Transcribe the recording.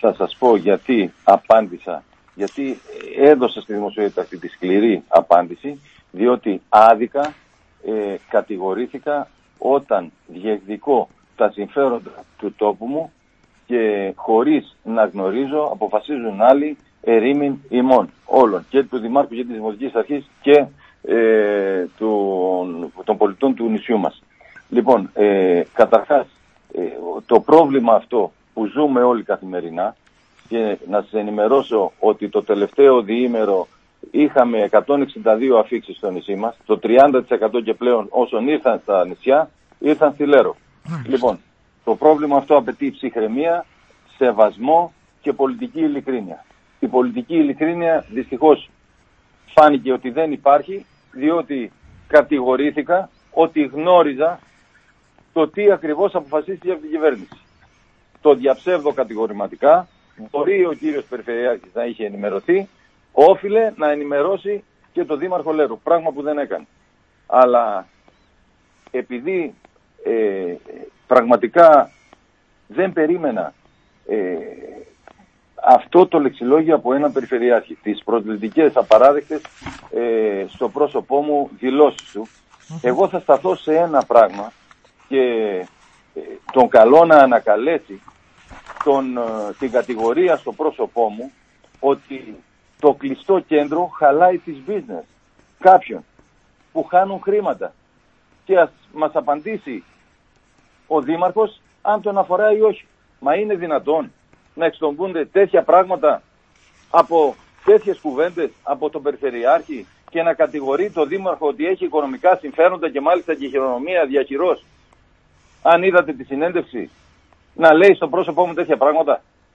θα σας πω γιατί απάντησα, γιατί έδωσα στη δημοσιότητα αυτή τη σκληρή απάντηση, διότι άδικα ε, κατηγορήθηκα όταν διεκδικώ τα συμφέροντα του τόπου μου και χωρίς να γνωρίζω αποφασίζουν άλλοι ερήμην ημών. Όλων. Και του Δημάρχου και της Δημοτικής Αρχής και ε, του, των πολιτών του νησιού μας. Λοιπόν, ε, καταρχάς ε, το πρόβλημα αυτό που ζούμε όλοι καθημερινά και να σας ενημερώσω ότι το τελευταίο διήμερο είχαμε 162 αφήξεις στο νησί μας, το 30% και πλέον όσων ήρθαν στα νησιά ήρθαν στη Λέρο. Λοιπόν, το πρόβλημα αυτό απαιτεί ψυχραιμία, σεβασμό και πολιτική ειλικρίνεια. Η πολιτική ειλικρίνεια δυστυχώς φάνηκε ότι δεν υπάρχει διότι κατηγορήθηκα ότι γνώριζα το τι ακριβώς αποφασίστηκε από την κυβέρνηση. Το διαψεύδω κατηγορηματικά. Μπορεί ο κύριος Περιφερειάρχης να είχε ενημερωθεί. Όφιλε να ενημερώσει και το Δήμαρχο Λέρου. Πράγμα που δεν έκανε. Αλλά επειδή ε, πραγματικά δεν περίμενα ε, αυτό το λεξιλόγιο από έναν περιφερειάρχη. Τις προσβλητικές απαράδεκτες ε, στο πρόσωπό μου δηλώσεις του. Εγώ θα σταθώ σε ένα πράγμα και ε, τον καλό να ανακαλέσει τον, ε, την κατηγορία στο πρόσωπό μου ότι το κλειστό κέντρο χαλάει τις business κάποιων που χάνουν χρήματα και ας μας απαντήσει ο Δήμαρχος αν τον αφορά ή όχι. Μα είναι δυνατόν να εξτομπούνται τέτοια πράγματα από τέτοιες κουβέντες από τον Περιφερειάρχη και να κατηγορεί το Δήμαρχο ότι έχει οικονομικά συμφέροντα και μάλιστα και χειρονομία διαχειρός. Αν είδατε τη συνέντευξη να λέει στο πρόσωπό μου τέτοια πράγματα.